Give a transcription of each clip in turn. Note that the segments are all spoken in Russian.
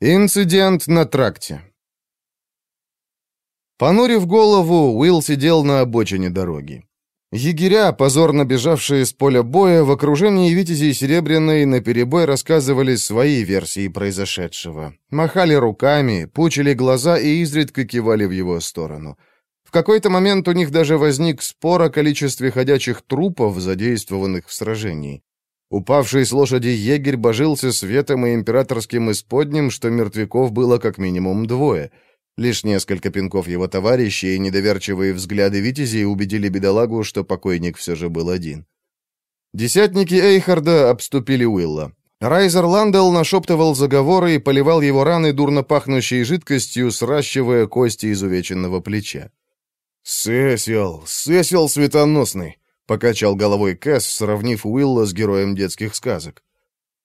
Инцидент на тракте. Понурив голову, Уилл сидел на обочине дороги. Егеря, позорно бежавшие с поля боя, в окружении Витязей Серебряной наперебой рассказывали свои версии произошедшего. Махали руками, пучили глаза и изредка кивали в его сторону. В какой-то момент у них даже возник спор о количестве ходячих трупов, задействованных в сражении. Упавший с лошади егерь божился светом и императорским исподним, что мертвяков было как минимум двое. Лишь несколько пинков его товарищей и недоверчивые взгляды витязей убедили бедолагу, что покойник все же был один. Десятники Эйхарда обступили Уилла. Райзер Ландел нашептывал заговоры и поливал его раны дурно пахнущей жидкостью, сращивая кости изувеченного плеча. «Сесил, Сесил светоносный! Покачал головой Кэс, сравнив Уилла с героем детских сказок.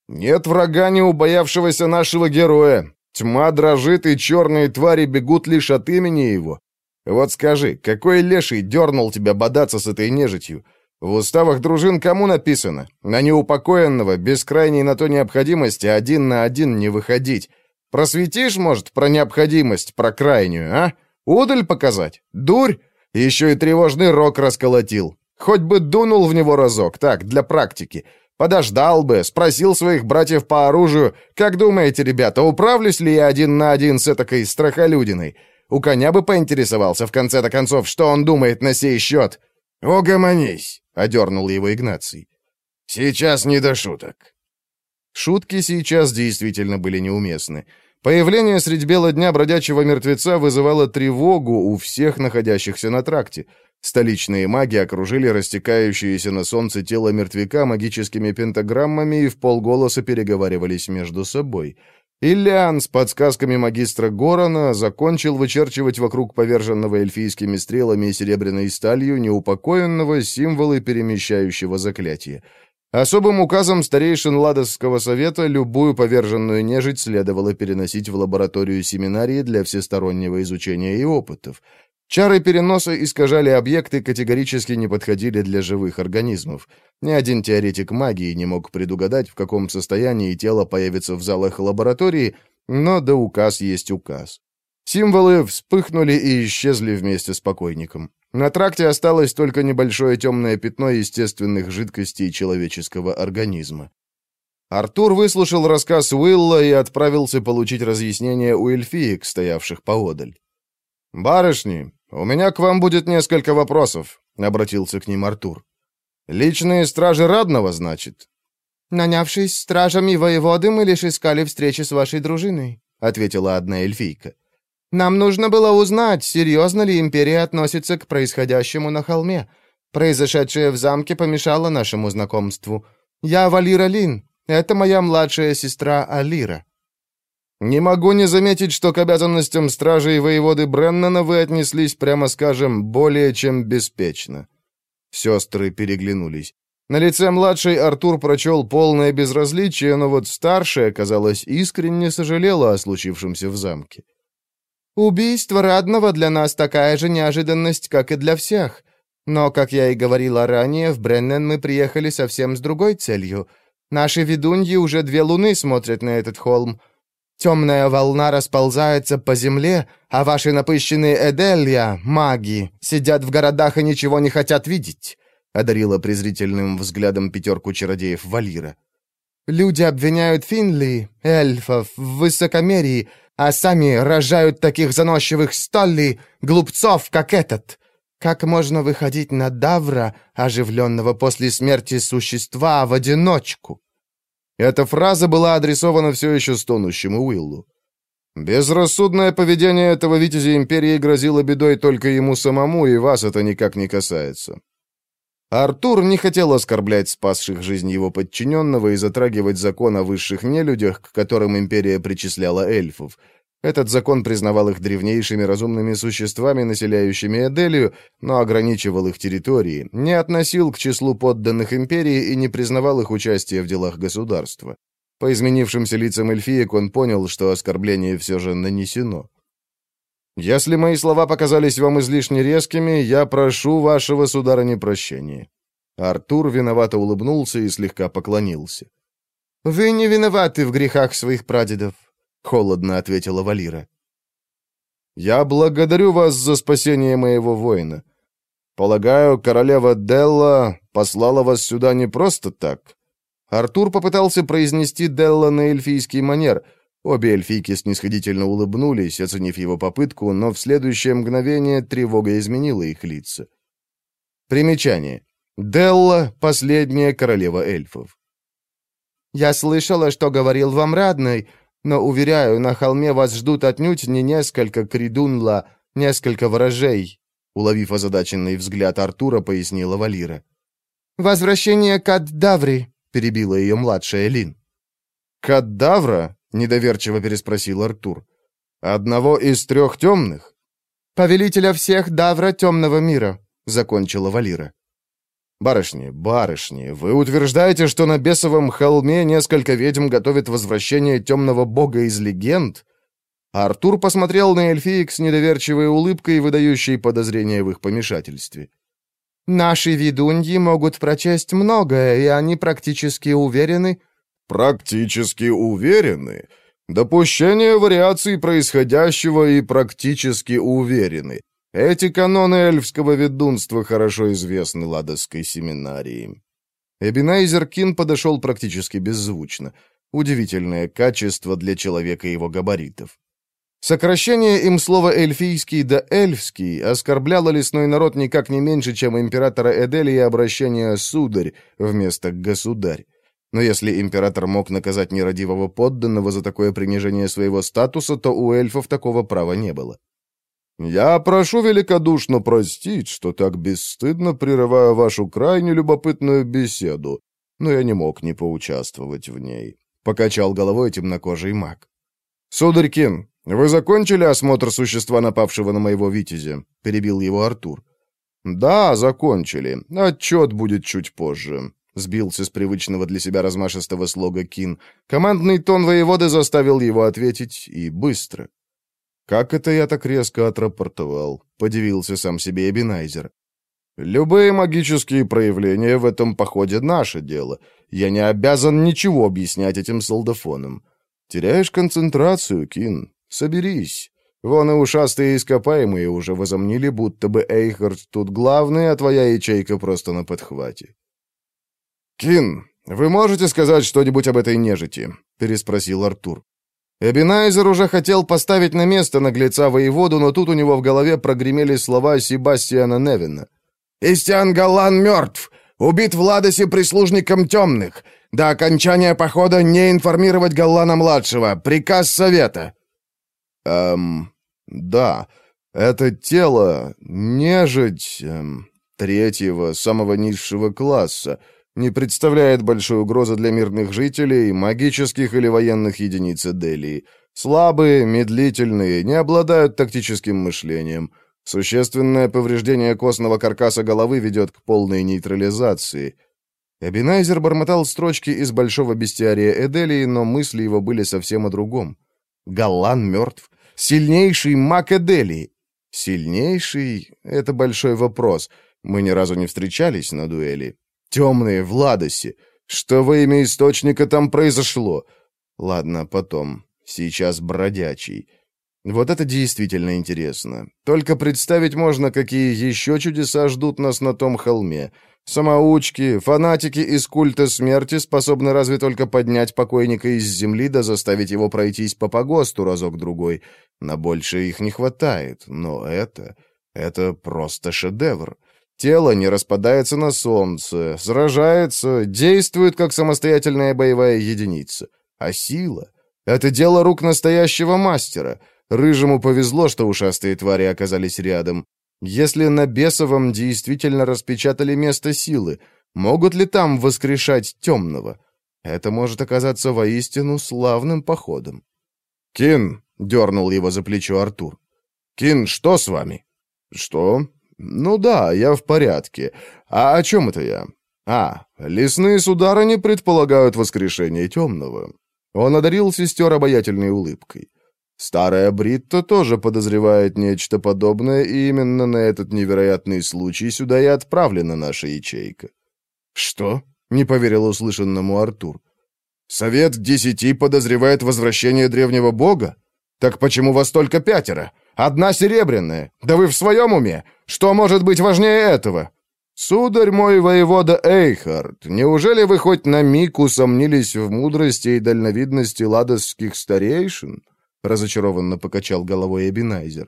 «Нет врага, не убоявшегося нашего героя. Тьма дрожит, и черные твари бегут лишь от имени его. Вот скажи, какой леший дернул тебя бодаться с этой нежитью? В уставах дружин кому написано? На неупокоенного, без крайней на то необходимости, один на один не выходить. Просветишь, может, про необходимость, про крайнюю, а? Удаль показать? Дурь? Еще и тревожный рок расколотил. Хоть бы дунул в него разок, так, для практики. Подождал бы, спросил своих братьев по оружию, как думаете, ребята, управлюсь ли я один на один с этакой страхолюдиной? У коня бы поинтересовался в конце-то концов, что он думает на сей счет. «Угомонись», — одернул его Игнаций. «Сейчас не до шуток». Шутки сейчас действительно были неуместны. Появление средь бела дня бродячего мертвеца вызывало тревогу у всех находящихся на тракте. Столичные маги окружили растекающееся на солнце тело мертвяка магическими пентаграммами и в полголоса переговаривались между собой. Ильян с подсказками магистра Горана закончил вычерчивать вокруг поверженного эльфийскими стрелами и серебряной сталью неупокоенного символы перемещающего заклятия. Особым указом старейшин Ладосского совета любую поверженную нежить следовало переносить в лабораторию семинарии для всестороннего изучения и опытов — Чары переноса искажали объекты, категорически не подходили для живых организмов. Ни один теоретик магии не мог предугадать, в каком состоянии тело появится в залах лаборатории, но да указ есть указ. Символы вспыхнули и исчезли вместе с покойником. На тракте осталось только небольшое темное пятно естественных жидкостей человеческого организма. Артур выслушал рассказ Уилла и отправился получить разъяснение у эльфиек, стоявших поодаль. «Барышни, «У меня к вам будет несколько вопросов», — обратился к ним Артур. «Личные стражи Радного, значит?» «Нанявшись стражами воеводы, мы лишь искали встречи с вашей дружиной», — ответила одна эльфийка. «Нам нужно было узнать, серьезно ли империя относится к происходящему на холме. Произошедшее в замке помешало нашему знакомству. Я Валира Лин, это моя младшая сестра Алира». Не могу не заметить, что к обязанностям стражи и воеводы Бреннана вы отнеслись, прямо скажем, более чем беспечно». Сестры переглянулись. На лице младшей Артур прочел полное безразличие, но вот старшая, казалось, искренне сожалела о случившемся в замке. «Убийство Радного для нас такая же неожиданность, как и для всех. Но, как я и говорила ранее, в Бреннен мы приехали совсем с другой целью. Наши ведуньи уже две луны смотрят на этот холм». Темная волна расползается по земле, а ваши напыщенные Эделья, маги, сидят в городах и ничего не хотят видеть», — одарила презрительным взглядом пятерку чародеев Валира. «Люди обвиняют Финли, эльфов, в высокомерии, а сами рожают таких заносчивых столли, глупцов, как этот. Как можно выходить на Давра, оживленного после смерти существа, в одиночку?» Эта фраза была адресована все еще стонущему Уиллу. «Безрассудное поведение этого витязя Империи грозило бедой только ему самому, и вас это никак не касается». Артур не хотел оскорблять спасших жизнь его подчиненного и затрагивать закон о высших нелюдях, к которым Империя причисляла эльфов — этот закон признавал их древнейшими разумными существами, населяющими Эделию, но ограничивал их территории, не относил к числу подданных империи и не признавал их участие в делах государства. По изменившимся лицам эльфиек он понял, что оскорбление все же нанесено. «Если мои слова показались вам излишне резкими, я прошу вашего, сударыни, прощения». Артур виновато улыбнулся и слегка поклонился. «Вы не виноваты в грехах своих прадедов. — холодно ответила Валира. «Я благодарю вас за спасение моего воина. Полагаю, королева Делла послала вас сюда не просто так». Артур попытался произнести Делла на эльфийский манер. Обе эльфийки снисходительно улыбнулись, оценив его попытку, но в следующее мгновение тревога изменила их лица. Примечание. Делла — последняя королева эльфов. «Я слышала, что говорил вам Радный, но, уверяю, на холме вас ждут отнюдь не несколько кридунла, несколько ворожей», уловив озадаченный взгляд Артура, пояснила Валира. «Возвращение к Аддаври», — перебила ее младшая Лин. «Кадавра?» — недоверчиво переспросил Артур. «Одного из трех темных?» «Повелителя всех Давра темного мира», — закончила Валира. «Барышни, барышни, вы утверждаете, что на бесовом холме несколько ведьм готовят возвращение темного бога из легенд?» Артур посмотрел на эльфиек с недоверчивой улыбкой, выдающей подозрения в их помешательстве. «Наши ведуньи могут прочесть многое, и они практически уверены...» «Практически уверены? Допущение вариаций происходящего и практически уверены. Эти каноны эльфского ведунства хорошо известны ладосской семинарии. Эбинайзер Кин подошел практически беззвучно. Удивительное качество для человека его габаритов. Сокращение им слова «эльфийский» до «эльфский» оскорбляло лесной народ никак не меньше, чем императора Эделии обращение «сударь» вместо «государь». Но если император мог наказать нерадивого подданного за такое принижение своего статуса, то у эльфов такого права не было. «Я прошу великодушно простить, что так бесстыдно прерываю вашу крайне любопытную беседу, но я не мог не поучаствовать в ней», — покачал головой темнокожий маг. «Сударь Кин, вы закончили осмотр существа, напавшего на моего витязя?» — перебил его Артур. «Да, закончили. Отчет будет чуть позже», — сбился с привычного для себя размашистого слога Кин. Командный тон воеводы заставил его ответить, и быстро. «Как это я так резко отрапортовал?» — подивился сам себе Эбинайзер. «Любые магические проявления в этом походе — наше дело. Я не обязан ничего объяснять этим солдафонам. Теряешь концентрацию, Кин. Соберись. Вон и ушастые ископаемые уже возомнили, будто бы Эйхард тут главный, а твоя ячейка просто на подхвате». «Кин, вы можете сказать что-нибудь об этой нежити?» — переспросил Артур. Эбинайзер уже хотел поставить на место наглеца воеводу, но тут у него в голове прогремели слова Себастьяна Невина. «Истиан Галлан мертв! Убит в Ладосе прислужником темных! До окончания похода не информировать Галлана-младшего! Приказ совета!» «Эм, да, это тело, нежить, эм, третьего, самого низшего класса, не представляет большой угрозы для мирных жителей, магических или военных единиц Делии. Слабые, медлительные, не обладают тактическим мышлением. Существенное повреждение костного каркаса головы ведет к полной нейтрализации. Эбинайзер бормотал строчки из большого бестиария Эделии, но мысли его были совсем о другом. Галлан мертв. Сильнейший маг Эделии. Сильнейший — это большой вопрос. Мы ни разу не встречались на дуэли. Темные в Ладосе. Что во имя источника там произошло? Ладно, потом. Сейчас бродячий. Вот это действительно интересно. Только представить можно, какие еще чудеса ждут нас на том холме. Самоучки, фанатики из культа смерти способны разве только поднять покойника из земли да заставить его пройтись по погосту разок-другой. На больше их не хватает, но это... это просто шедевр. Тело не распадается на солнце, сражается, действует как самостоятельная боевая единица. А сила — это дело рук настоящего мастера. Рыжему повезло, что ушастые твари оказались рядом. Если на Бесовом действительно распечатали место силы, могут ли там воскрешать темного? Это может оказаться воистину славным походом. «Кин!» — дернул его за плечо Артур. «Кин, что с вами?» «Что?» «Ну да, я в порядке. А о чем это я?» «А, лесные сударыни предполагают воскрешение темного». Он одарил сестер обаятельной улыбкой. Старая Бритта тоже подозревает нечто подобное, и именно на этот невероятный случай сюда и отправлена наша ячейка. «Что?» — не поверил услышанному Артур. Совет Десяти подозревает возвращение древнего бога? Так почему вас только пятеро? Одна серебряная. Да вы в своем уме? Что может быть важнее этого? Сударь мой воевода Эйхард, неужели вы хоть на миг усомнились в мудрости и дальновидности ладосских старейшин? Разочарованно покачал головой Эбинайзер.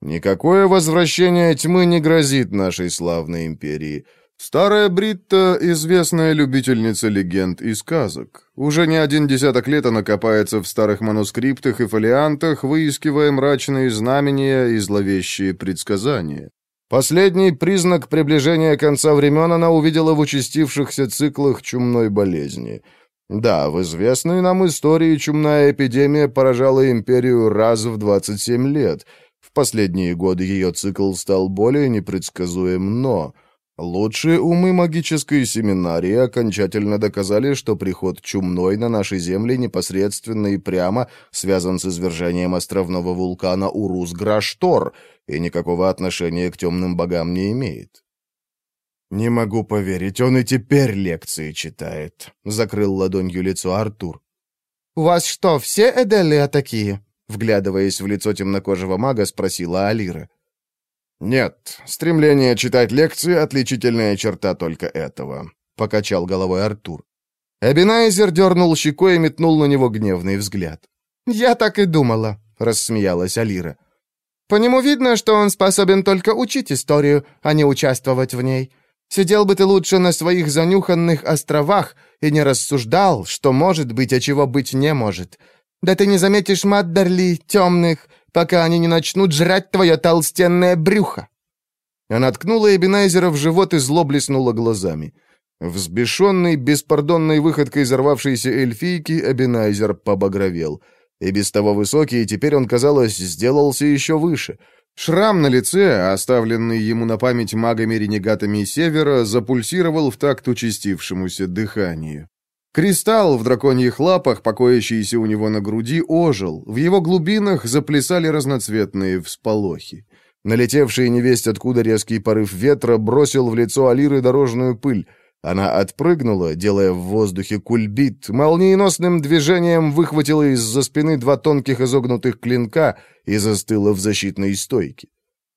Никакое возвращение тьмы не грозит нашей славной империи. Старая Бритта — известная любительница легенд и сказок. Уже не один десяток лет она копается в старых манускриптах и фолиантах, выискивая мрачные знамения и зловещие предсказания. Последний признак приближения конца времен она увидела в участившихся циклах чумной болезни. Да, в известной нам истории чумная эпидемия поражала империю раз в 27 лет. В последние годы ее цикл стал более непредсказуем, но... Лучшие умы магической семинарии окончательно доказали, что приход чумной на наши земли непосредственно и прямо связан с извержением островного вулкана Урус-Граштор и никакого отношения к темным богам не имеет. «Не могу поверить, он и теперь лекции читает», — закрыл ладонью лицо Артур. «У вас что, все Эделия такие?» Вглядываясь в лицо темнокожего мага, спросила Алира. «Нет, стремление читать лекции — отличительная черта только этого», — покачал головой Артур. Эбинайзер дернул щекой и метнул на него гневный взгляд. «Я так и думала», — рассмеялась Алира. «По нему видно, что он способен только учить историю, а не участвовать в ней. Сидел бы ты лучше на своих занюханных островах и не рассуждал, что может быть, а чего быть не может. Да ты не заметишь Маддерли, темных, пока они не начнут жрать твое толстенное брюхо!» Она ткнула Эбинайзера в живот и зло блеснула глазами. Взбешенный, беспардонной выходкой взорвавшейся эльфийки, Эбинайзер побагровел. И без того высокий, теперь он, казалось, сделался еще выше. Шрам на лице, оставленный ему на память магами-ренегатами Севера, запульсировал в такт участившемуся дыханию. Кристалл в драконьих лапах, покоящийся у него на груди, ожил. В его глубинах заплясали разноцветные всполохи. Налетевший невесть откуда резкий порыв ветра бросил в лицо Алиры дорожную пыль. Она отпрыгнула, делая в воздухе кульбит, молниеносным движением выхватила из-за спины два тонких изогнутых клинка и застыла в защитной стойке.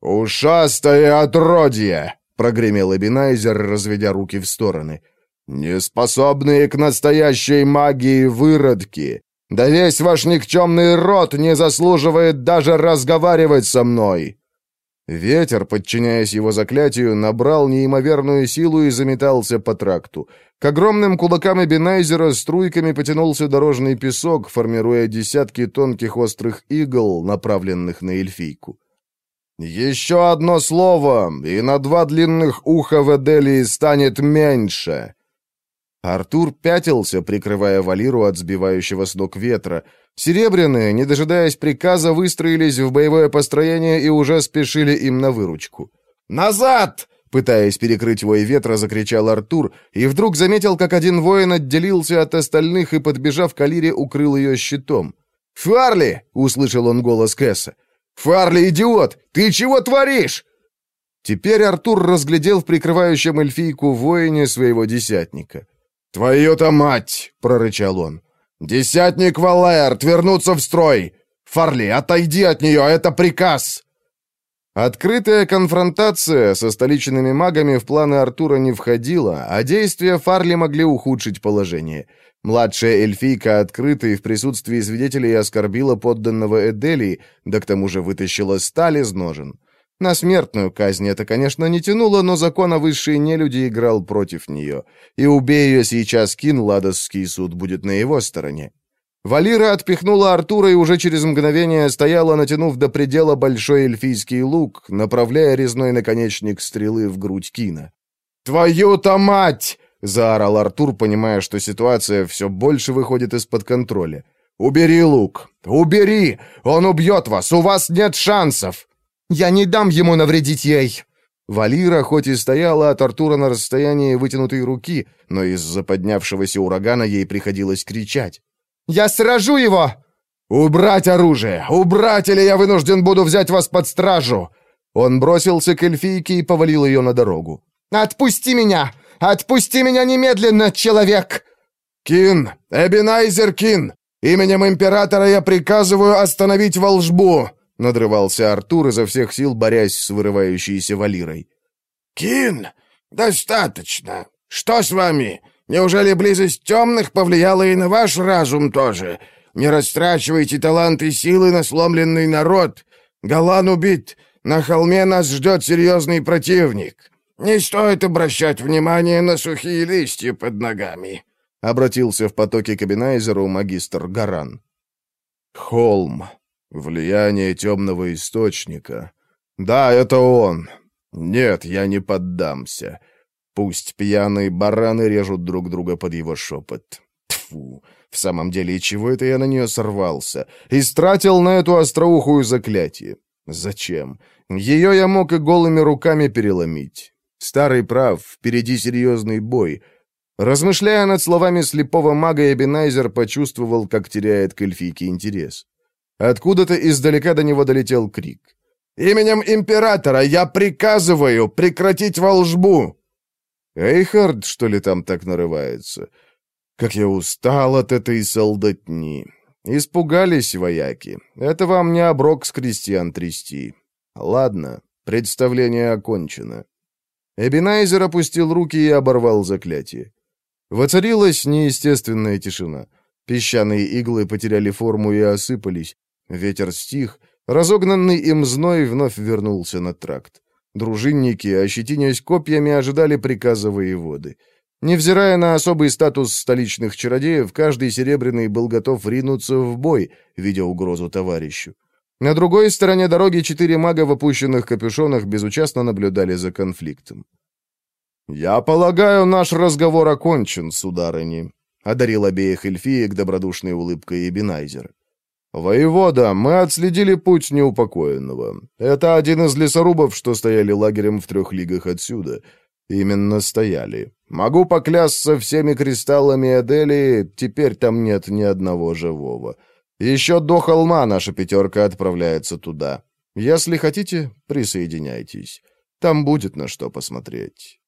«Ушастое отродье!» — прогремел Эбинайзер, разведя руки в стороны — «Неспособные к настоящей магии выродки! Да весь ваш никчемный род не заслуживает даже разговаривать со мной!» Ветер, подчиняясь его заклятию, набрал неимоверную силу и заметался по тракту. К огромным кулакам Эбинайзера струйками потянулся дорожный песок, формируя десятки тонких острых игл, направленных на эльфийку. «Еще одно слово, и на два длинных уха в Эделии станет меньше!» Артур пятился, прикрывая Валиру от сбивающего с ног ветра. Серебряные, не дожидаясь приказа, выстроились в боевое построение и уже спешили им на выручку. «Назад!» Пытаясь перекрыть вой ветра, закричал Артур, и вдруг заметил, как один воин отделился от остальных и, подбежав к Алире, укрыл ее щитом. «Фарли!» — услышал он голос Кэса. «Фарли, идиот! Ты чего творишь?» Теперь Артур разглядел в прикрывающем эльфийку воине своего десятника. «Твою-то мать!» — прорычал он. «Десятник Валаэрт, вернуться в строй! Фарли, отойди от нее, это приказ!» Открытая конфронтация со столичными магами в планы Артура не входила, а действия Фарли могли ухудшить положение. Младшая эльфийка открыто и в присутствии свидетелей оскорбила подданного Эделии, да к тому же вытащила сталь из ножен. На смертную казнь это, конечно, не тянуло, но закон о высшей нелюди играл против нее. И убей ее сейчас Кин, Ладосский суд будет на его стороне. Валира отпихнула Артура и уже через мгновение стояла, натянув до предела большой эльфийский лук, направляя резной наконечник стрелы в грудь Кина. «Твою-то мать!» — заорал Артур, понимая, что ситуация все больше выходит из-под контроля. «Убери лук! Убери! Он убьет вас! У вас нет шансов!» Я не дам ему навредить ей!» Валира хоть и стояла от Артура на расстоянии вытянутой руки, но из-за поднявшегося урагана ей приходилось кричать. «Я сражу его!» «Убрать оружие! Убрать, или я вынужден буду взять вас под стражу!» Он бросился к эльфийке и повалил ее на дорогу. «Отпусти меня! Отпусти меня немедленно, человек!» «Кин! Эбинайзер Кин! Именем императора я приказываю остановить волжбу!» — надрывался Артур изо всех сил, борясь с вырывающейся валирой. «Кин! Достаточно! Что с вами? Неужели близость темных повлияла и на ваш разум тоже? Не растрачивайте таланты и силы на сломленный народ! Галан убит! На холме нас ждет серьезный противник! Не стоит обращать внимание на сухие листья под ногами!» — обратился в потоке кабинайзеру магистр Гаран. «Холм. Влияние темного источника. Да, это он. Нет, я не поддамся. Пусть пьяные бараны режут друг друга под его шепот. Тфу. В самом деле, и чего это я на нее сорвался? Истратил на эту остроухую заклятие. Зачем? Ее я мог и голыми руками переломить. Старый прав, впереди серьезный бой — Размышляя над словами слепого мага, Эбинайзер почувствовал, как теряет к эльфийке интерес. Откуда-то издалека до него долетел крик. «Именем императора я приказываю прекратить волжбу!» Эйхард, что ли, там так нарывается? Как я устал от этой солдатни. Испугались вояки. Это вам не оброк с крестьян трясти. Ладно, представление окончено. Эбинайзер опустил руки и оборвал заклятие. Воцарилась неестественная тишина. Песчаные иглы потеряли форму и осыпались. Ветер стих. Разогнанный им зной вновь вернулся на тракт. Дружинники, ощетинясь копьями, ожидали приказа воеводы. Невзирая на особый статус столичных чародеев, каждый серебряный был готов ринуться в бой, видя угрозу товарищу. На другой стороне дороги четыре мага в опущенных капюшонах безучастно наблюдали за конфликтом. «Я полагаю, наш разговор окончен, сударыни», — одарил обеих эльфиек добродушной улыбкой Эбинайзер. «Воевода, мы отследили путь неупокоенного. Это один из лесорубов, что стояли лагерем в трех лигах отсюда. Именно стояли. Могу поклясться всеми кристаллами Эдели, теперь там нет ни одного живого. Еще до холма наша пятерка отправляется туда. Если хотите, присоединяйтесь. Там будет на что посмотреть».